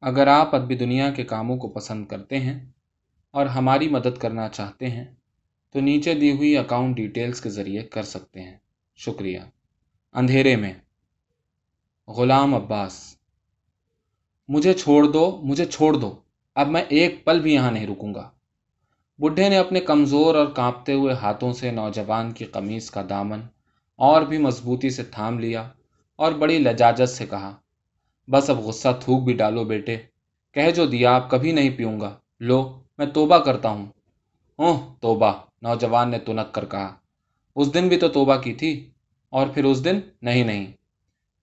اگر آپ ادبی دنیا کے کاموں کو پسند کرتے ہیں اور ہماری مدد کرنا چاہتے ہیں، تو نیچے دی ہوئی اکاؤنٹ ڈیٹیلز کے ذریعے کر سکتے ہیں۔ شکریہ۔ اندھیرے میں۔ غلام عباس۔ مجھے چھوڑ دو، مجھے چھوڑ دو۔ اب میں ایک پل بھی یہاں نہیں رکوں گا۔ بڈھے نے اپنے کمزور اور کانپتے ہوئے ہاتھوں سے نوجوان کی قمیص کا دامن اور بھی مضبوطی سے تھام لیا اور بڑی لجاجت سے کہا بس اب غصہ تھوک بھی ڈالو بیٹے۔ کہہ جو دیا آپ کبھی نہیں پیوں گا۔ لو، میں توبہ کرتا ہوں۔ اوہ، توبہ۔ نوجوان نے تنک کر کہا۔ اس دن بھی تو توبہ کی تھی، اور پھر اس دن نہیں نہیں۔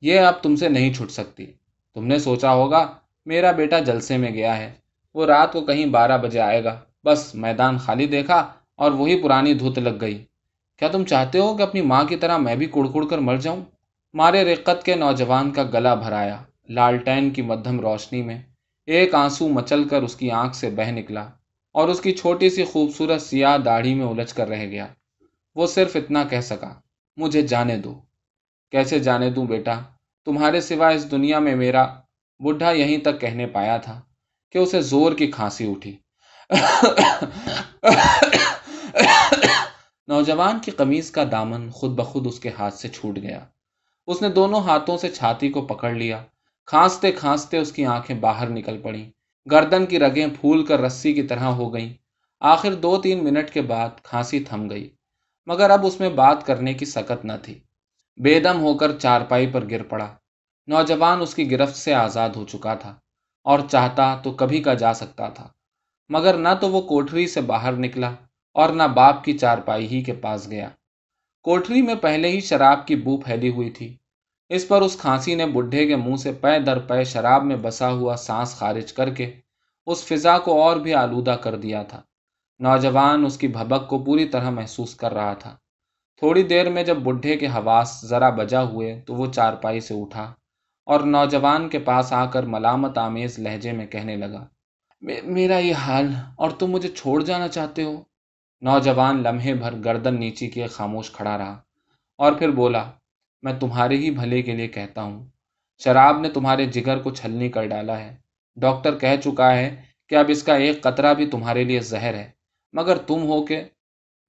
یہ اب تم سے نہیں چھٹ سکتی۔ تم نے سوچا ہوگا، میرا بیٹا جلسے میں گیا ہے۔ وہ رات کو کہیں بارہ بجے آئے گا۔ بس میدان خالی دیکھا، اور وہی پرانی دھوت لگ گئی۔ کیا تم چاہتے ہو کہ اپنی ماں کی طرح میں بھی کڑ کڑ کر مر جاؤں؟ مارے رقت کے نوجوان کا گلا بھرایا لالٹین کی مدھم روشنی میں ایک آنسو مچل کر اس کی آنکھ سے بہ نکلا اور اس کی چھوٹی سی خوبصورت سیاہ داڑھی میں الجھ کر رہ گیا۔ وہ صرف اتنا کہہ سکا، مجھے جانے دو۔ کیسے جانے دوں بیٹا؟ تمہارے سوا اس دنیا میں میرا بڈھا یہیں تک کہنے پایا تھا کہ اسے زور کی کھانسی اٹھی۔ نوجوان کی قمیض کا دامن خود بخود اس کے ہاتھ سے چھوٹ گیا۔ اس نے دونوں ہاتھوں سے چھاتی کو پکڑ لیا۔ کھانستے کھانستے اس کی آنکھیں باہر نکل پڑیں۔ گردن کی رگیں پھول کر رسی کی طرح ہو گئیں۔ آخر دو تین منٹ کے بعد کھانسی تھم گئی۔ مگر اب اس میں بات کرنے کی سکت نہ تھی۔ بے دم ہو کر چارپائی پر گر پڑا۔ نوجوان اس کی گرفت سے آزاد ہو چکا تھا اور چاہتا تو کبھی کا جا سکتا تھا۔ مگر نہ تو وہ کوٹری سے باہر نکلا اور نہ باپ کی چارپائی ہی کے پاس گیا۔ کوٹری میں پہلے ہی شراب کی بو پھیلی ہوئی تھی۔ اس پر اس کھانسی نے بڈھے کے منہ سے پے در پے شراب میں بسا ہوا سانس خارج کر کے اس فضا کو اور بھی آلودہ کر دیا تھا۔ نوجوان اس کی بھبک کو پوری طرح محسوس کر رہا تھا۔ تھوڑی دیر میں جب بڈھے کے حواس ذرا بجا ہوئے تو وہ چارپائی سے اٹھا اور نوجوان کے پاس آ کر ملامت آمیز لہجے میں کہنے لگا میرا یہ حال اور تم مجھے چھوڑ جانا چاہتے ہو؟ نوجوان لمحے بھر گردن نیچی کے خاموش کھڑا رہا اور پھر بولا میں تمہارے ہی بھلے کے لیے کہتا ہوں۔ شراب نے تمہارے جگر کو چھلنی کر ڈالا ہے۔ ڈاکٹر کہہ چکا ہے کہ اب اس کا ایک قطرہ بھی تمہارے لیے زہر ہے۔ مگر تم ہو کہ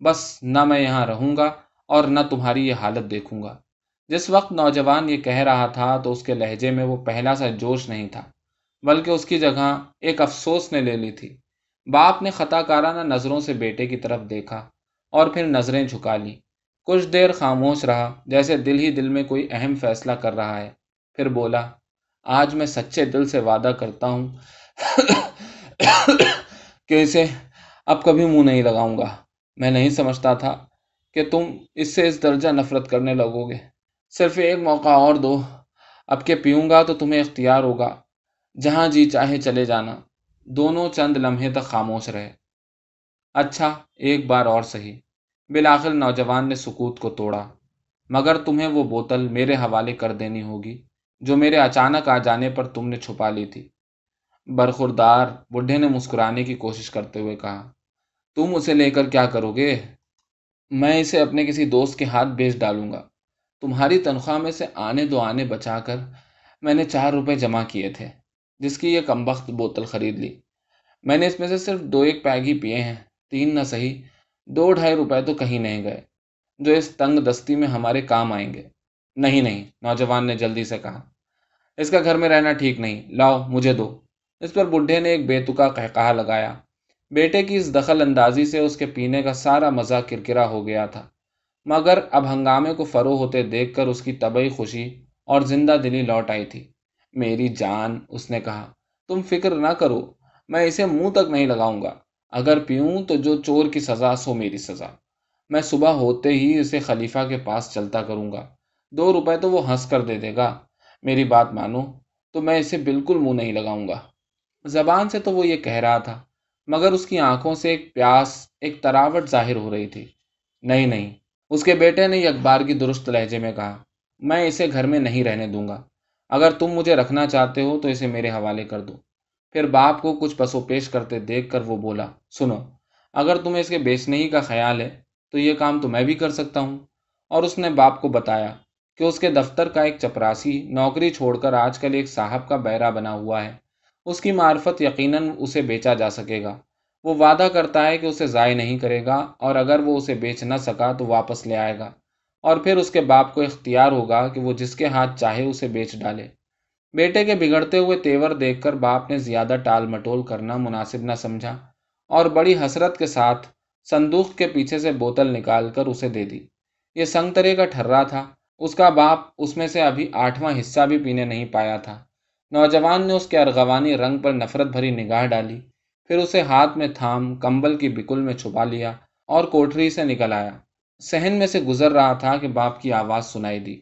بس نہ میں یہاں رہوں گا اور نہ تمہاری یہ حالت دیکھوں گا۔ جس وقت نوجوان یہ کہہ رہا تھا تو اس کے لہجے میں وہ پہلا سا جوش نہیں تھا، بلکہ اس کی جگہ ایک افسوس نے لے لی تھی۔ باپ نے خطا کارانہ نظروں سے بیٹے کی طرف دیکھا اور پھر نظریں جھکا لی کچھ دیر خاموش رہا، جیسے دل ہی دل میں کوئی اہم فیصلہ کر رہا ہے۔ پھر بولا، آج میں سچے دل سے وعدہ کرتا ہوں کہ اسے اب کبھی منہ نہیں لگاؤں گا۔ میں نہیں سمجھتا تھا کہ تم اس سے اس درجہ نفرت کرنے لگو گے۔ صرف ایک موقع اور دو، اب کہ پیوں گا تو تمہیں اختیار ہوگا، جہاں جی چاہے چلے جانا۔ دونوں چند لمحے تک خاموش رہے۔ اچھا ایک بار اور صحیح۔ بالآخر نوجوان نے سکوت کو توڑا۔ مگر تمہیں وہ بوتل میرے حوالے کر دینی ہوگی، جو میرے اچانک آ جانے پر تم نے چھپا لی تھی۔ برخوردار بڈھے نے مسکرانے کی کوشش کرتے ہوئے کہا، تم اسے لے کر کیا کرو گے؟ میں اسے اپنے کسی دوست کے ہاتھ بیچ ڈالوں گا۔ تمہاری تنخواہ میں سے آنے دو آنے بچا کر میں نے چار روپے جمع کیے تھے، جس کی یہ کمبخت بوتل خرید لی۔ میں نے اس میں سے صرف دو ایک پیگ ہی پیے ہیں، تین نہ صحیح دو ڈھائی روپے تو کہیں نہیں گئے، جو اس تنگ دستی میں ہمارے کام آئیں گے۔ نہیں نہیں، نوجوان نے جلدی سے کہا۔ اس کا گھر میں رہنا ٹھیک نہیں۔ لاؤ، مجھے دو۔ اس پر بڈھے نے ایک بےتکا کہا لگایا۔ بیٹے کی اس دخل اندازی سے اس کے پینے کا سارا مزہ کرکرا ہو گیا تھا۔ مگر اب ہنگامے کو فرو ہوتے دیکھ کر اس کی طبعی خوشی اور زندہ دلی لوٹ آئی تھی۔ میری جان، اس نے کہا، تم فکر نہ کرو، میں اسے منہ تک نہیں لگاؤں گا۔ اگر پیوں تو جو چور کی سزا سو میری سزا۔ میں صبح ہوتے ہی اسے خلیفہ کے پاس چلتا کروں گا۔ دو روپے تو وہ ہنس کر دے دے گا۔ میری بات مانو تو میں اسے بالکل منہ نہیں لگاؤں گا۔ زبان سے تو وہ یہ کہہ رہا تھا، مگر اس کی آنکھوں سے ایک پیاس، ایک تراوٹ ظاہر ہو رہی تھی۔ نہیں نہیں، اس کے بیٹے نے اخبار کی درست لہجے میں کہا، میں اسے گھر میں نہیں رہنے دوں گا۔ اگر تم مجھے رکھنا چاہتے ہو تو اسے میرے حوالے کر دو۔ پھر باپ کو کچھ پسو پیش کرتے دیکھ کر وہ بولا، سنو، اگر تمہیں اس کے بیچنے ہی کا خیال ہے، تو یہ کام تو میں بھی کر سکتا ہوں۔ اور اس نے باپ کو بتایا کہ اس کے دفتر کا ایک چپراسی نوکری چھوڑ کر آج کل ایک صاحب کا بیرا بنا ہوا ہے۔ اس کی معرفت یقیناً اسے بیچا جا سکے گا۔ وہ وعدہ کرتا ہے کہ اسے ضائع نہیں کرے گا، اور اگر وہ اسے بیچ نہ سکا تو واپس لے آئے گا۔ اور پھر اس کے باپ کو اختیار ہوگا کہ وہ جس کے ہاتھ چاہے اسے بیچ ڈالے۔ بیٹے کے بگڑتے ہوئے تیور دیکھ کر باپ نے زیادہ ٹال مٹول کرنا مناسب نہ سمجھا اور بڑی حسرت کے ساتھ صندوق کے پیچھے سے بوتل نکال کر اسے دے دی۔ یہ سنگ ترے کا ٹھرا تھا۔ اس کا باپ اس میں سے ابھی آٹھواں حصہ بھی پینے نہیں پایا تھا۔ نوجوان نے اس کے ارغوانی رنگ پر نفرت بھری نگاہ ڈالی۔ پھر اسے ہاتھ میں تھام کمبل کی بکل میں چھپا لیا اور کوٹری سے نکل آیا۔ سہن میں سے گزر رہا تھا کہ باپ کی آواز سنائی دی۔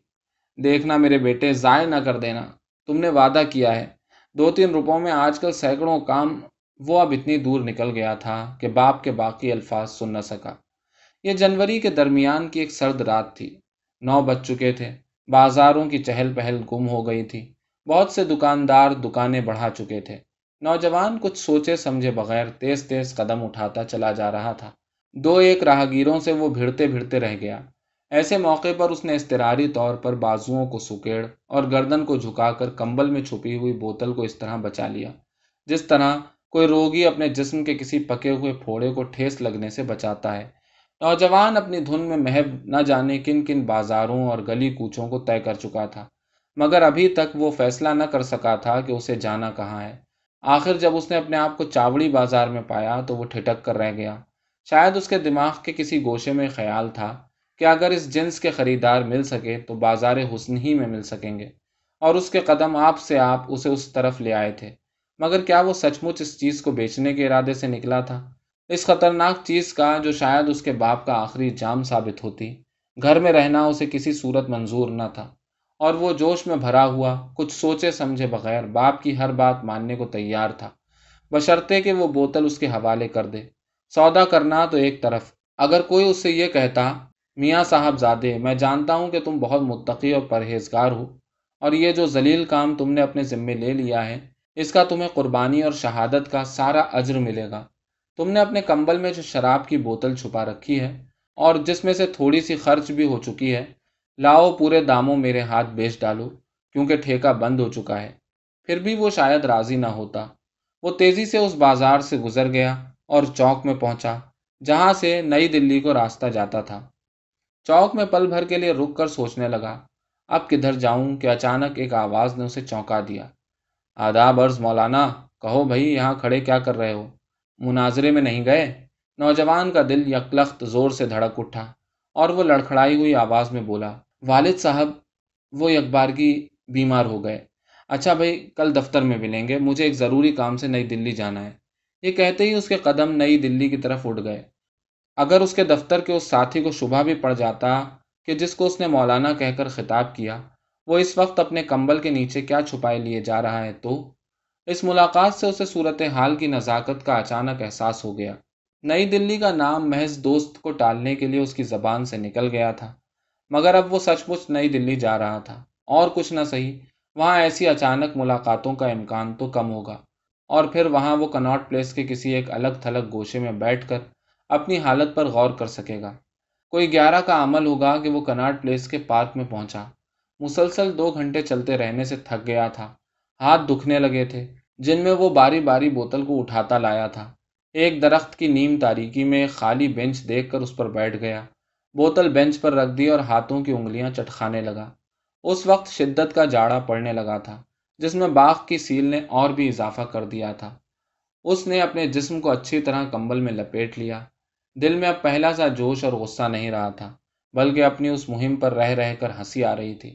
دیکھنا میرے بیٹے، ضائع نہ کر دینا۔ تم نے وعدہ کیا ہے۔ دو تین روپوں میں آج کل سینکڑوں کام وہ اب اتنی دور نکل گیا تھا کہ باپ کے باقی الفاظ سن نہ سکا۔ یہ جنوری کے درمیان کی ایک سرد رات تھی۔ نو بج چکے تھے۔ بازاروں کی چہل پہل گم ہو گئی تھی۔ بہت سے دکاندار دکانیں بڑھا چکے تھے۔ نوجوان کچھ سوچے سمجھے بغیر تیز تیز قدم اٹھاتا چلا جا رہا تھا۔ دو ایک راہگیروں سے وہ بھیڑتے بھیڑتے رہ گیا۔ ایسے موقع پر اس نے استراری طور پر بازوؤں کو سکیڑ اور گردن کو جھکا کر کمبل میں چھپی ہوئی بوتل کو اس طرح بچا لیا، جس طرح کوئی روگی اپنے جسم کے کسی پکے ہوئے پھوڑے کو ٹھیس لگنے سے بچاتا ہے۔ نوجوان اپنی دھن میں محب نہ جانے کن کن بازاروں اور گلی کوچوں کو طے کر چکا تھا، مگر ابھی تک وہ فیصلہ نہ کر سکا تھا کہ اسے جانا کہاں ہے۔ آخر جب اس نے اپنے آپ کو چاوڑی بازار میں پایا تو وہ ٹھٹک کر رہ گیا۔ شاید اس کے دماغ کے کسی گوشے میں خیال تھا۔ کہ اگر اس جنس کے خریدار مل سکے تو بازار حسن ہی میں مل سکیں گے۔ اور اس کے قدم آپ سے آپ اسے اس طرف لے آئے تھے۔ مگر کیا وہ سچ مچ اس چیز کو بیچنے کے ارادے سے نکلا تھا؟ اس خطرناک چیز کا جو شاید اس کے باپ کا آخری جام ثابت ہوتی۔ گھر میں رہنا اسے کسی صورت منظور نہ تھا۔ اور وہ جوش میں بھرا ہوا، کچھ سوچے سمجھے بغیر باپ کی ہر بات ماننے کو تیار تھا۔ بشرطے کہ وہ بوتل اس کے حوالے کر دے۔ سودا کرنا تو ایک طرف۔ اگر کوئی اس سے یہ کہتا میاں صاحب زادے میں جانتا ہوں کہ تم بہت متقی اور پرہیزگار ہو، اور یہ جو ذلیل کام تم نے اپنے ذمے لے لیا ہے، اس کا تمہیں قربانی اور شہادت کا سارا اجر ملے گا۔ تم نے اپنے کمبل میں جو شراب کی بوتل چھپا رکھی ہے، اور جس میں سے تھوڑی سی خرچ بھی ہو چکی ہے، لاؤ پورے داموں میرے ہاتھ بیچ ڈالو، کیونکہ ٹھیکہ بند ہو چکا ہے۔ پھر بھی وہ شاید راضی نہ ہوتا۔ وہ تیزی سے اس بازار سے گزر گیا اور چوک میں پہنچا، جہاں سے نئی دلی کو راستہ جاتا تھا۔ چوک میں پل بھر کے لیے رک کر سوچنے لگا۔ اب کدھر جاؤں کہ اچانک ایک آواز نے اسے چونکا دیا۔ آداب عرض، مولانا، کہو بھائی، یہاں کھڑے کیا کر رہے ہو؟ مناظرے میں نہیں گئے؟ نوجوان کا دل یکلخت زور سے دھڑک اٹھا اور وہ لڑکھڑائی ہوئی آواز میں بولا، والد صاحب، وہ یکبارگی بیمار ہو گئے۔ اچھا بھائی، کل دفتر میں ملیں گے، مجھے ایک ضروری کام سے نئی دلی جانا ہے۔ یہ کہتے ہی اس کے قدم نئی دلی کی طرف اٹھ گئے۔ اگر اس کے دفتر کے اس ساتھی کو شبہ بھی پڑ جاتا کہ جس کو اس نے مولانا کہہ کر خطاب کیا، وہ اس وقت اپنے کمبل کے نیچے کیا چھپائے لیے جا رہا ہے تو؟ اس ملاقات سے اسے صورت حال کی نزاکت کا اچانک احساس ہو گیا۔ نئی دلی کا نام محض دوست کو ٹالنے کے لیے اس کی زبان سے نکل گیا تھا، مگر اب وہ سچ مچ نئی دلی جا رہا تھا۔ اور کچھ نہ صحیح، وہاں ایسی اچانک ملاقاتوں کا امکان تو کم ہوگا۔ اور پھر وہاں وہ کناٹ پلیس کے کسی ایک الگ تھلگ گوشے میں بیٹھ کر اپنی حالت پر غور کر سکے گا۔ کوئی گیارہ کا عمل ہوگا کہ وہ کناٹ پلیس کے پارک میں پہنچا۔ مسلسل دو گھنٹے چلتے رہنے سے تھک گیا تھا۔ ہاتھ دکھنے لگے تھے، جن میں وہ باری باری بوتل کو اٹھاتا لایا تھا۔ ایک درخت کی نیم تاریکی میں ایک خالی بینچ دیکھ کر اس پر بیٹھ گیا۔ بوتل بینچ پر رکھ دی اور ہاتھوں کی انگلیاں چٹکھانے لگا۔ اس وقت شدت کا جاڑا پڑنے لگا تھا، جس میں باغ کی سیل نے اور بھی اضافہ کر دیا تھا۔ اس نے اپنے جسم کو اچھی طرح کمبل میں لپیٹ لیا۔ دل میں اب پہلا سا جوش اور غصہ نہیں رہا تھا، بلکہ اپنی اس مہم پر رہ رہ کر ہنسی آ رہی تھی۔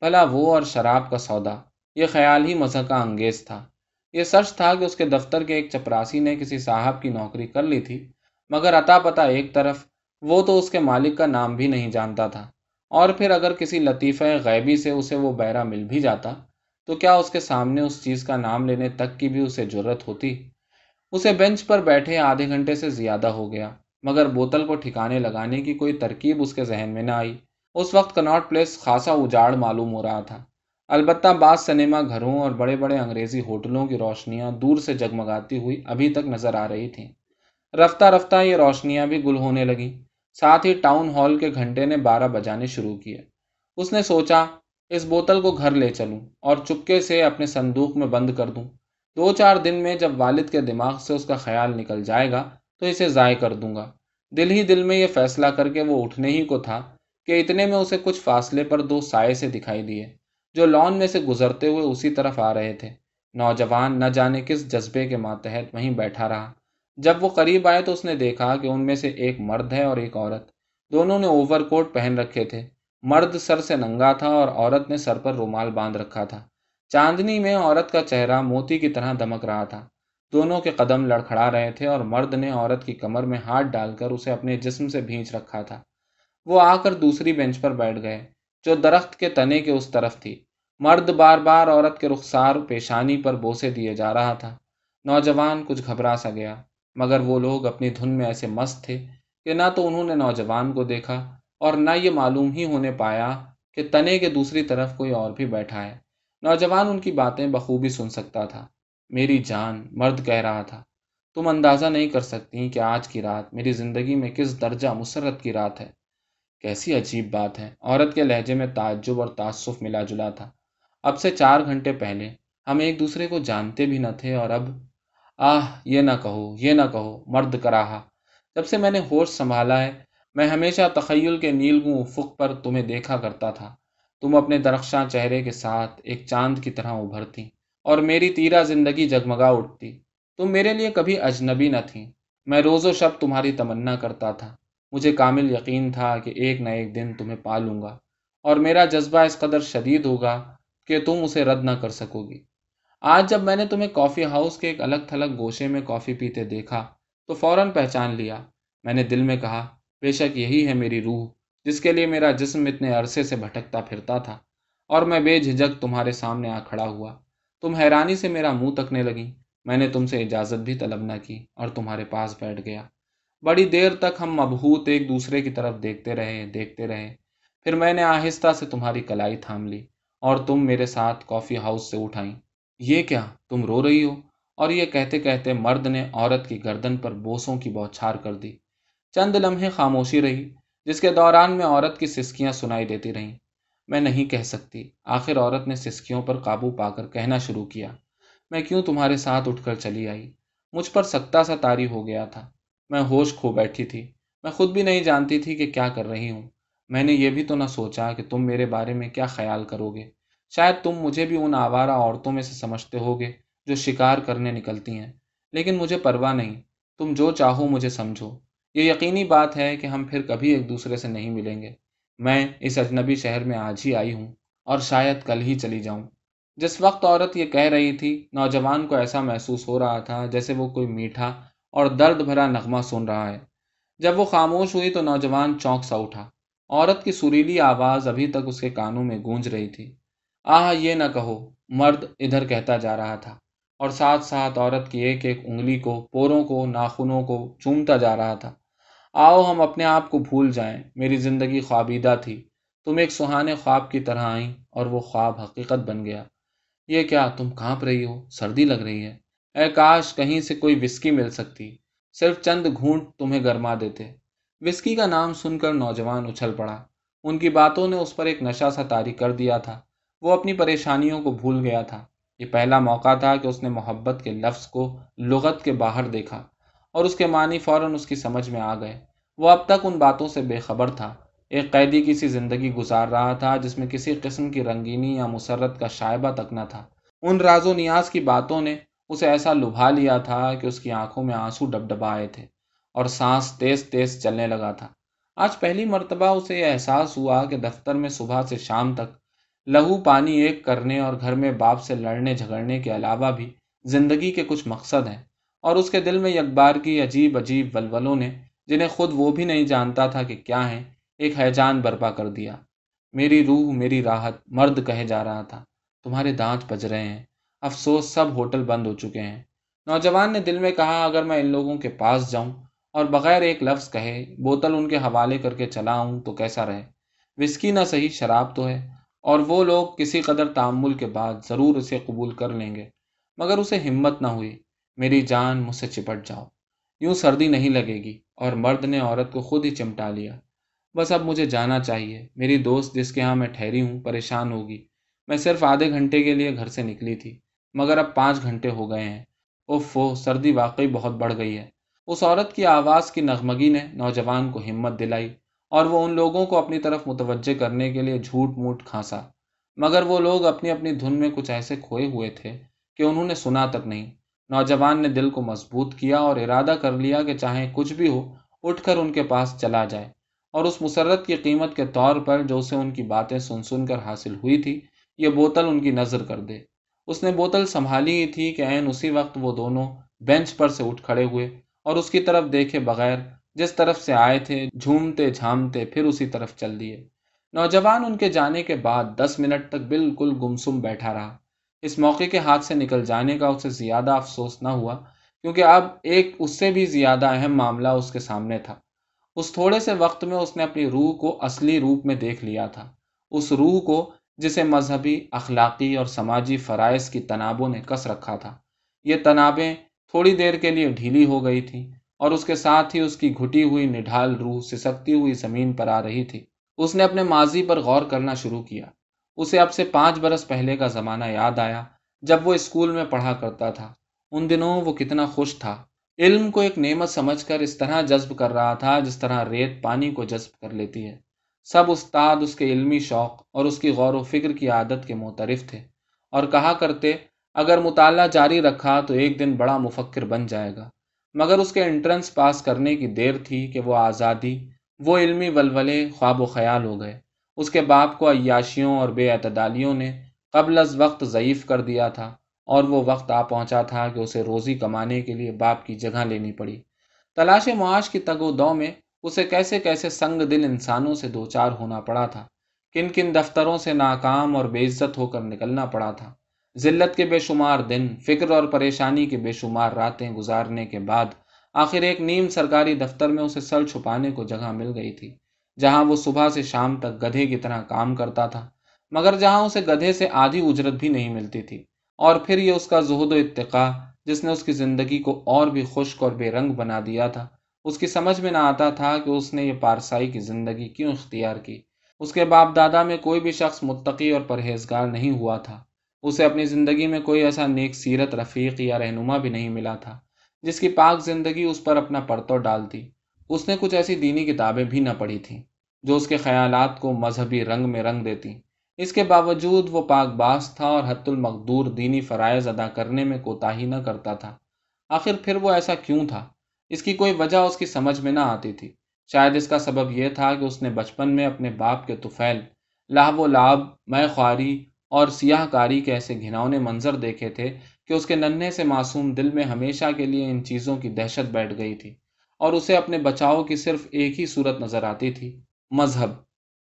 بھلا وہ اور شراب کا سودا، یہ خیال ہی مزہ کا انگیز تھا۔ یہ سچ تھا کہ اس کے دفتر کے ایک چپراسی نے کسی صاحب کی نوکری کر لی تھی، مگر عطا پتہ ایک طرف وہ تو اس کے مالک کا نام بھی نہیں جانتا تھا۔ اور پھر اگر کسی لطیفہ غیبی سے اسے وہ بیرا مل بھی جاتا، تو کیا اس کے سامنے اس چیز کا نام لینے تک کی بھی اسے ضرورت ہوتی؟ اسے بینچ پر بیٹھے آدھے گھنٹے سے زیادہ ہو گیا۔ مگر بوتل کو ٹھکانے لگانے کی کوئی ترکیب اس کے ذہن میں نہ آئی۔ اس وقت کناٹ پلیس خاصا اجاڑ معلوم ہو رہا تھا۔ البتہ بعض سنیما گھروں اور بڑے بڑے انگریزی ہوٹلوں کی روشنیاں دور سے جگمگاتی ہوئی ابھی تک نظر آ رہی تھیں۔ رفتہ رفتہ یہ روشنیاں بھی گل ہونے لگیں ساتھ ہی ٹاؤن ہال کے گھنٹے نے بارہ بجانے شروع کیے۔ اس نے سوچا، اس بوتل کو گھر لے چلوں اور چپکے سے اپنے صندوق میں بند کر دوں۔ دو چار دن میں جب والد کے دماغ سے اس کا خیال نکل جائے گا تو اسے ضائع کر دوں گا۔ دل ہی دل میں یہ فیصلہ کر کے وہ اٹھنے ہی کو تھا کہ اتنے میں اسے کچھ فاصلے پر دو سائے سے دکھائی دیے، جو لان میں سے گزرتے ہوئے اسی طرف آ رہے تھے۔ نوجوان نہ جانے کس جذبے کے ماتحت وہیں بیٹھا رہا۔ جب وہ قریب آئے تو اس نے دیکھا کہ ان میں سے ایک مرد ہے اور ایک عورت۔ دونوں نے اوور کوٹ پہن رکھے تھے۔ مرد سر سے ننگا تھا اور عورت نے سر پر رومال باندھ رکھا تھا۔ چاندنی میں عورت کا چہرہ موتی کی طرح دمک رہا تھا۔ دونوں کے قدم لڑکھڑا رہے تھے اور مرد نے عورت کی کمر میں ہاتھ ڈال کر اسے اپنے جسم سے بھینچ رکھا تھا۔ وہ آ کر دوسری بینچ پر بیٹھ گئے، جو درخت کے تنے کے اس طرف تھی۔ مرد بار بار عورت کے رخسار پیشانی پر بوسے دیے جا رہا تھا۔ نوجوان کچھ گھبرا سا گیا، مگر وہ لوگ اپنی دھن میں ایسے مست تھے کہ نہ تو انہوں نے نوجوان کو دیکھا اور نہ یہ معلوم ہی ہونے پایا کہ تنے کے دوسری طرف کوئی اور بھی بیٹھا ہے۔ نوجوان ان کی باتیں بخوبی سن سکتا تھا۔ میری جان مرد کہہ رہا تھا۔ تم اندازہ نہیں کر سکتی کہ آج کی رات میری زندگی میں کس درجہ مسرت کی رات ہے۔ کیسی عجیب بات ہے۔ عورت کے لہجے میں تعجب اور تعصف ملا جلا تھا۔ اب سے چار گھنٹے پہلے ہم ایک دوسرے کو جانتے بھی نہ تھے اور اب آہ، یہ نہ کہو، یہ نہ کہو، مرد کراہا۔ جب سے میں نے ہوش سنبھالا ہے، میں ہمیشہ تخیل کے نیلگوں افق پر تمہیں دیکھا کرتا تھا۔ تم اپنے درخشاں چہرے کے ساتھ ایک چاند کی طرح ابھرتی۔ اور میری تیرا زندگی جگمگا اٹھتی۔ تم میرے لیے کبھی اجنبی نہ تھیں۔ میں روز و شب تمہاری تمنا کرتا تھا۔ مجھے کامل یقین تھا کہ ایک نہ ایک دن تمہیں پا لوں گا۔ اور میرا جذبہ اس قدر شدید ہوگا کہ تم اسے رد نہ کر سکو گی۔ آج جب میں نے تمہیں کافی ہاؤس کے ایک الگ تھلگ گوشے میں کافی پیتے دیکھا، تو فوراً پہچان لیا۔ میں نے دل میں کہا، بے شک یہی ہے میری روح، جس کے لیے میرا جسم اتنے عرصے سے بھٹکتا پھرتا تھا۔ اور میں بے جھجک تمہارے سامنے آ کھڑا ہوا۔ تم حیرانی سے میرا منہ تکنے لگی میں نے تم سے اجازت بھی طلب نہ کی اور تمہارے پاس بیٹھ گیا۔ بڑی دیر تک ہم مبہوت ایک دوسرے کی طرف دیکھتے رہے دیکھتے رہے۔ پھر میں نے آہستہ سے تمہاری کلائی تھام لی اور تم میرے ساتھ کافی ہاؤس سے اٹھائیں۔ یہ کیا؟ تم رو رہی ہو؟ اور یہ کہتے کہتے مرد نے عورت کی گردن پر بوسوں کی بوچھار کر دی۔ چند لمحے خاموشی رہی، جس کے دوران میں عورت کی سسکیاں سنائی دیتی رہیں۔ میں نہیں کہہ سکتی۔ آخر عورت نے سسکیوں پر قابو پا کر کہنا شروع کیا۔ میں کیوں تمہارے ساتھ اٹھ کر چلی آئی؟ مجھ پر سکتا سا تاری ہو گیا تھا۔ میں ہوش کھو بیٹھی تھی۔ میں خود بھی نہیں جانتی تھی کہ کیا کر رہی ہوں۔ میں نے یہ بھی تو نہ سوچا کہ تم میرے بارے میں کیا خیال کرو گے۔ شاید تم مجھے بھی ان آوارہ عورتوں میں سے سمجھتے ہوگے جو شکار کرنے نکلتی ہیں۔ لیکن مجھے پرواہ نہیں۔ تم جو چاہو مجھے سمجھو۔ یہ یقینی بات ہے کہ ہم پھر کبھی ایک دوسرے سے نہیں ملیں گے۔ میں اس اجنبی شہر میں آج ہی آئی ہوں اور شاید کل ہی چلی جاؤں۔ جس وقت عورت یہ کہہ رہی تھی، نوجوان کو ایسا محسوس ہو رہا تھا جیسے وہ کوئی میٹھا اور درد بھرا نغمہ سن رہا ہے۔ جب وہ خاموش ہوئی تو نوجوان چونک سا اٹھا۔ عورت کی سریلی آواز ابھی تک اس کے کانوں میں گونج رہی تھی۔ آہ، یہ نہ کہو، مرد ادھر کہتا جا رہا تھا اور ساتھ ساتھ عورت کی ایک ایک انگلی کو، پوروں کو، ناخنوں کو چومتا جا رہا تھا۔ آؤ ہم اپنے آپ کو بھول جائیں۔ میری زندگی خوابیدہ تھی۔ تم ایک سہانے خواب کی طرح آئیں اور وہ خواب حقیقت بن گیا۔ یہ کیا تم کانپ رہی ہو؟ سردی لگ رہی ہے۔ اے کاش کہیں سے کوئی وسکی مل سکتی۔ صرف چند گھونٹ تمہیں گرما دیتے۔ وسکی کا نام سن کر نوجوان اچھل پڑا۔ ان کی باتوں نے اس پر ایک نشہ سا تاری کر دیا تھا۔ وہ اپنی پریشانیوں کو بھول گیا تھا۔ یہ پہلا موقع تھا کہ اس نے محبت کے لفظ کو لغت کے باہر دیکھا۔ اور اس کے معنی فوراً اس کی سمجھ میں آ گئے۔ وہ اب تک ان باتوں سے بے خبر تھا۔ ایک قیدی کی سی زندگی گزار رہا تھا جس میں کسی قسم کی رنگینی یا مسرت کا شائبہ تک نہ تھا۔ ان راز و نیاز کی باتوں نے اسے ایسا لبھا لیا تھا کہ اس کی آنکھوں میں آنسو ڈب ڈبا آئے تھے اور سانس تیز تیز چلنے لگا تھا۔ آج پہلی مرتبہ اسے یہ احساس ہوا کہ دفتر میں صبح سے شام تک لہو پانی ایک کرنے اور گھر میں باپ سے لڑنے جھگڑنے کے علاوہ بھی زندگی کے کچھ مقصد ہیں۔ اور اس کے دل میں یکبار کی عجیب عجیب ولولوں نے، جنہیں خود وہ بھی نہیں جانتا تھا کہ کیا ہیں، ایک حیجان برپا کر دیا۔ میری روح میری راحت، مرد کہے جا رہا تھا۔ تمہارے دانت بج رہے ہیں۔ افسوس، سب ہوٹل بند ہو چکے ہیں۔ نوجوان نے دل میں کہا، اگر میں ان لوگوں کے پاس جاؤں اور بغیر ایک لفظ کہے، بوتل ان کے حوالے کر کے چلا ہوں تو کیسا رہے؟ وسکی نہ صحیح، شراب تو ہے۔ اور وہ لوگ کسی قدر تعمل کے بعد ضرور اسے قبول کر لیں گے۔ مگر اسے ہمت نہ ہوئی۔ میری جان مجھ سے چپٹ جاؤ۔ یوں سردی نہیں لگے گی اور مرد نے عورت کو خود ہی چمٹا لیا۔ بس اب مجھے جانا چاہیے۔ میری دوست جس کے ہاں میں ٹھہری ہوں پریشان ہوگی۔ میں صرف آدھے گھنٹے کے لیے گھر سے نکلی تھی، مگر اب پانچ گھنٹے ہو گئے ہیں۔ اف وہ سردی واقعی بہت بڑھ گئی ہے۔ اس عورت کی آواز کی نغمگی نے نوجوان کو ہمت دلائی اور وہ ان لوگوں کو اپنی طرف متوجہ کرنے کے لیے جھوٹ موٹ کھانسا۔ مگر وہ لوگ اپنی اپنی دھن میں کچھ ایسے کھوئے ہوئے تھے کہ انہوں نے سنا تک نہیں۔ نوجوان نے دل کو مضبوط کیا اور ارادہ کر لیا کہ چاہے کچھ بھی ہو، اٹھ کر ان کے پاس چلا جائے۔ اور اس مسرت کی قیمت کے طور پر جو اسے ان کی باتیں سن سن کر حاصل ہوئی تھی، یہ بوتل ان کی نظر کر دے۔ اس نے بوتل سنبھالی ہی تھی کہ عین اسی وقت وہ دونوں بینچ پر سے اٹھ کھڑے ہوئے اور اس کی طرف دیکھے بغیر جس طرف سے آئے تھے، جھومتے جھامتے پھر اسی طرف چل دیے۔ نوجوان ان کے جانے کے بعد دس منٹ تک بالکل گمسم بیٹھا رہا۔ اس موقع کے ہاتھ سے نکل جانے کا اسے زیادہ افسوس نہ ہوا، کیونکہ اب ایک اس سے بھی زیادہ اہم معاملہ اس کے سامنے تھا۔ اس تھوڑے سے وقت میں اس نے اپنی روح کو اصلی روپ میں دیکھ لیا تھا۔ اس روح کو جسے مذہبی، اخلاقی اور سماجی فرائض کی تنابوں نے کس رکھا تھا، یہ تنابیں تھوڑی دیر کے لیے ڈھیلی ہو گئی تھیں اور اس کے ساتھ ہی اس کی گھٹی ہوئی نڈھال روح سسکتی ہوئی زمین پر آ رہی تھی۔ اس نے اپنے ماضی پر غور کرنا شروع کیا۔ اسے اب سے پانچ برس پہلے کا زمانہ یاد آیا، جب وہ اسکول میں پڑھا کرتا تھا۔ ان دنوں وہ کتنا خوش تھا۔ علم کو ایک نعمت سمجھ کر اس طرح جذب کر رہا تھا جس طرح ریت پانی کو جذب کر لیتی ہے۔ سب استاد اس کے علمی شوق اور اس کی غور و فکر کی عادت کے معترف تھے اور کہا کرتے، اگر مطالعہ جاری رکھا تو ایک دن بڑا مفکر بن جائے گا۔ مگر اس کے انٹرنس پاس کرنے کی دیر تھی کہ وہ آزادی، وہ علمی ولولے خواب و خیال ہو گئے۔ اس کے باپ کو عیاشیوں اور بے اعتدالیوں نے قبل از وقت ضعیف کر دیا تھا اور وہ وقت آ پہنچا تھا کہ اسے روزی کمانے کے لیے باپ کی جگہ لینی پڑی۔ تلاش معاش کی تگ و دو میں اسے کیسے کیسے سنگ دل انسانوں سے دو چار ہونا پڑا تھا، کن کن دفتروں سے ناکام اور بے عزت ہو کر نکلنا پڑا تھا۔ ذلت کے بے شمار دن، فکر اور پریشانی کے بے شمار راتیں گزارنے کے بعد آخر ایک نیم سرکاری دفتر میں اسے سر چھپانے کو جگہ مل گئی تھی۔ جہاں وہ صبح سے شام تک گدھے کی طرح کام کرتا تھا، مگر جہاں اسے گدھے سے آدھی اجرت بھی نہیں ملتی تھی۔ اور پھر یہ اس کا زہد و اتقاء جس نے اس کی زندگی کو اور بھی خشک اور بے رنگ بنا دیا تھا۔ اس کی سمجھ میں نہ آتا تھا کہ اس نے یہ پارسائی کی زندگی کیوں اختیار کی۔ اس کے باپ دادا میں کوئی بھی شخص متقی اور پرہیزگار نہیں ہوا تھا۔ اسے اپنی زندگی میں کوئی ایسا نیک سیرت، رفیق یا رہنما بھی نہیں ملا تھا، جس کی پاک زندگی اس پر اپنا پرتو ڈالتی اس نے کچھ ایسی دینی کتابیں بھی نہ پڑھی تھیں۔ جو اس کے خیالات کو مذہبی رنگ میں رنگ دیتی۔ اس کے باوجود وہ پاک باز تھا اور حت المقدور دینی فرائض ادا کرنے میں کوتاہی نہ کرتا تھا۔ آخر پھر وہ ایسا کیوں تھا؟ اس کی کوئی وجہ اس کی سمجھ میں نہ آتی تھی۔ شاید اس کا سبب یہ تھا کہ اس نے بچپن میں اپنے باپ کے طفیل لاہ و لاب میں خواری اور سیاہ کاری کے ایسے گھناؤنے منظر دیکھے تھے کہ اس کے ننھے سے معصوم دل میں ہمیشہ کے لیے ان چیزوں کی دہشت بیٹھ گئی تھی اور اسے اپنے بچاؤ کی صرف ایک ہی صورت نظر آتی تھی۔ مذہب۔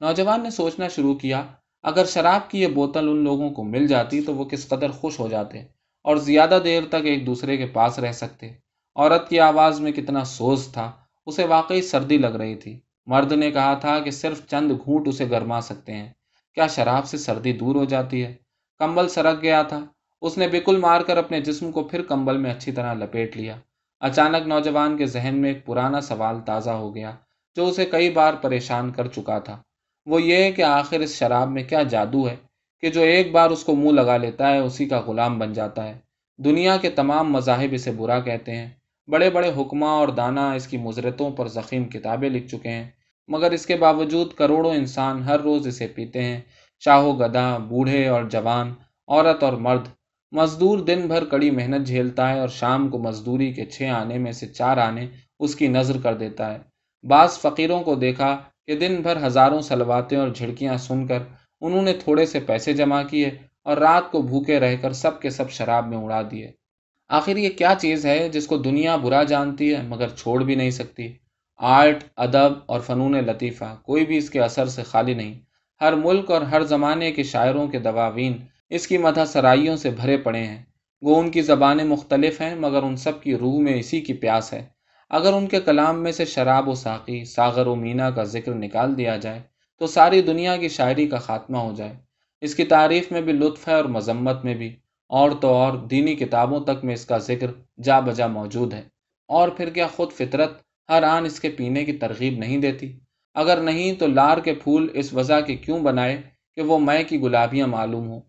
نوجوان نے سوچنا شروع کیا، اگر شراب کی یہ بوتل ان لوگوں کو مل جاتی تو وہ کس قدر خوش ہو جاتے اور زیادہ دیر تک ایک دوسرے کے پاس رہ سکتے۔ عورت کی آواز میں کتنا سوز تھا، اسے واقعی سردی لگ رہی تھی۔ مرد نے کہا تھا کہ صرف چند گھونٹ اسے گرما سکتے ہیں۔ کیا شراب سے سردی دور ہو جاتی ہے؟ کمبل سرک گیا تھا۔ اس نے بالکل مار کر اپنے جسم کو پھر کمبل میں اچھی طرح لپیٹ لیا۔ اچانک نوجوان کے ذہن میں ایک پرانا سوال تازہ ہو گیا۔ جو اسے کئی بار پریشان کر چکا تھا۔ وہ یہ کہ آخر اس شراب میں کیا جادو ہے کہ جو ایک بار اس کو منہ لگا لیتا ہے، اسی کا غلام بن جاتا ہے۔ دنیا کے تمام مذاہب اسے برا کہتے ہیں۔ بڑے بڑے حکمہ اور دانا اس کی مضرتوں پر زخیم کتابیں لکھ چکے ہیں۔ مگر اس کے باوجود کروڑوں انسان ہر روز اسے پیتے ہیں۔ چاہو گدا، بوڑھے اور جوان، عورت اور مرد۔ مزدور دن بھر کڑی محنت جھیلتا ہے اور شام کو مزدوری کے چھ آنے میں سے چار آنے اس کی نظر کر دیتا ہے۔ بعض فقیروں کو دیکھا کہ دن بھر ہزاروں سلواتیں اور جھڑکیاں سن کر انہوں نے تھوڑے سے پیسے جمع کیے اور رات کو بھوکے رہ کر سب کے سب شراب میں اڑا دیے۔ آخر یہ کیا چیز ہے جس کو دنیا برا جانتی ہے مگر چھوڑ بھی نہیں سکتی؟ آرٹ، ادب اور فنون لطیفہ، کوئی بھی اس کے اثر سے خالی نہیں۔ ہر ملک اور ہر زمانے کے شاعروں کے دواوین اس کی مدح سرائیوں سے بھرے پڑے ہیں۔ وہ ان کی زبانیں مختلف ہیں مگر ان سب کی روح میں اسی کی پیاس ہے۔ اگر ان کے کلام میں سے شراب و ساقی، ساغر و مینا کا ذکر نکال دیا جائے، تو ساری دنیا کی شاعری کا خاتمہ ہو جائے۔ اس کی تعریف میں بھی لطف ہے اور مذمت میں بھی۔ اور تو اور دینی کتابوں تک میں اس کا ذکر جا بجا موجود ہے۔ اور پھر کیا خود فطرت ہر آن اس کے پینے کی ترغیب نہیں دیتی؟ اگر نہیں تو لار کے پھول اس وجہ کے کیوں بنائے کہ وہ میں کی گلابیاں معلوم ہوں؟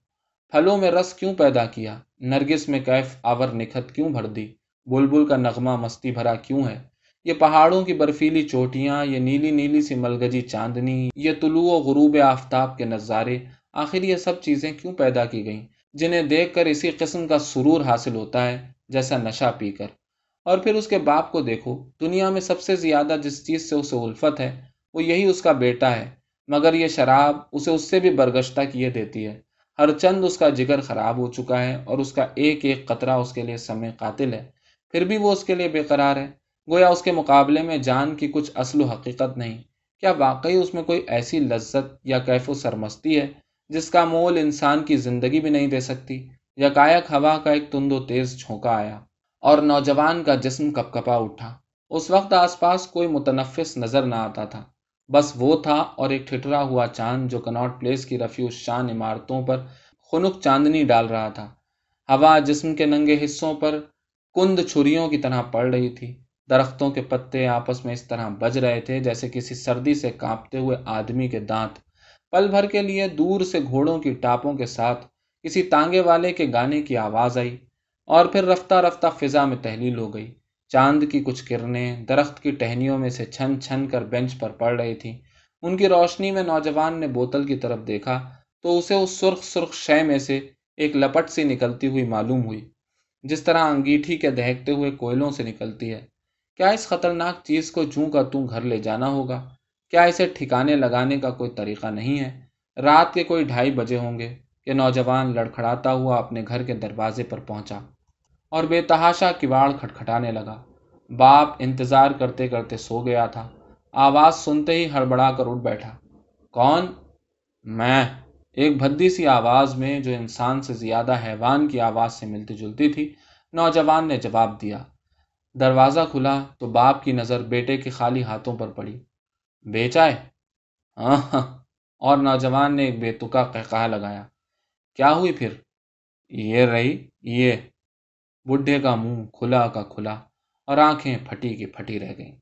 پھلوں میں رس کیوں پیدا کیا؟ نرگس میں کیف آور نکھت کیوں بھر دی؟ بلبل کا نغمہ مستی بھرا کیوں ہے؟ یہ پہاڑوں کی برفیلی چوٹیاں، یہ نیلی نیلی سی ملگجی چاندنی، یہ طلوع و غروب آفتاب کے نظارے، آخر یہ سب چیزیں کیوں پیدا کی گئیں؟ جنہیں دیکھ کر اسی قسم کا سرور حاصل ہوتا ہے، جیسا نشہ پی کر۔ اور پھر اس کے باپ کو دیکھو، دنیا میں سب سے زیادہ جس چیز سے اسے الفت ہے، وہ یہی اس کا بیٹا ہے۔ مگر یہ شراب اسے اس سے بھی برگشتہ کیے دیتی ہے۔ ہر چند اس کا جگر خراب ہو چکا ہے اور اس کا ایک ایک قطرہ اس کے لیے سمے قاتل ہے۔ پھر بھی وہ اس کے لیے بے قرار ہے۔ گویا اس کے مقابلے میں جان کی کچھ اصل و حقیقت نہیں۔ کیا واقعی اس میں کوئی ایسی لذت یا کیف و سرمستی ہے جس کا مول انسان کی زندگی بھی نہیں دے سکتی؟ یا کائک ہوا کا ایک تند و تیز جھونکا آیا اور نوجوان کا جسم کپ کپا اٹھا۔ اس وقت آس پاس کوئی متنفس نظر نہ آتا تھا۔ بس وہ تھا اور ایک ٹھٹرا ہوا چاند جو کناٹ پلیس کی رفیع شان عمارتوں پر خنک چاندنی ڈال رہا تھا۔ ہوا جسم کے ننگے حصوں پر کند چھریوں کی طرح پڑ رہی تھی۔ درختوں کے پتے آپس میں اس طرح بج رہے تھے جیسے کسی سردی سے کانپتے ہوئے آدمی کے دانت۔ پل بھر کے لیے دور سے گھوڑوں کی ٹاپوں کے ساتھ کسی تانگے والے کے گانے کی آواز آئی اور پھر رفتہ رفتہ فضا میں تحلیل ہو گئی۔ چاند کی کچھ کرنیں درخت کی ٹہنیوں میں سے چھن چھن کر بینچ پر پڑ رہی تھیں۔ ان کی روشنی میں نوجوان نے بوتل کی طرف دیکھا تو اسے اس سرخ سرخ شے میں سے ایک لپٹ سی نکلتی ہوئی معلوم ہوئی۔ جس طرح انگیٹھی کے دہکتے ہوئے کوئلوں سے نکلتی ہے۔ کیا اس خطرناک چیز کو جوں کا توں گھر لے جانا ہوگا؟ کیا اسے ٹھکانے لگانے کا کوئی طریقہ نہیں ہے؟ رات کے کوئی ڈھائی بجے ہوں گے کہ نوجوان لڑکھڑاتا ہوا اپنے گھر کے دروازے پر پہنچا اور بے تحاشا کواڑ کھٹکھٹانے لگا۔ باپ انتظار کرتے کرتے سو گیا تھا۔ آواز سنتے ہی ہڑبڑا کر اٹھ بیٹھا۔ کون؟ میں۔ ایک بھدی سی آواز میں جو انسان سے زیادہ حیوان کی آواز سے ملتی جلتی تھی، نوجوان نے جواب دیا۔ دروازہ کھلا تو باپ کی نظر بیٹے کے خالی ہاتھوں پر پڑی۔ بیچا ہے؟ ہاں ہاں۔ اور نوجوان نے ایک بے تکا لگایا۔ کیا ہوئی پھر؟ یہ رہی، یہ۔ بڈھے کا منہ کھلا کا کھلا اور آنکھیں پھٹی کی پھٹی رہ گئیں۔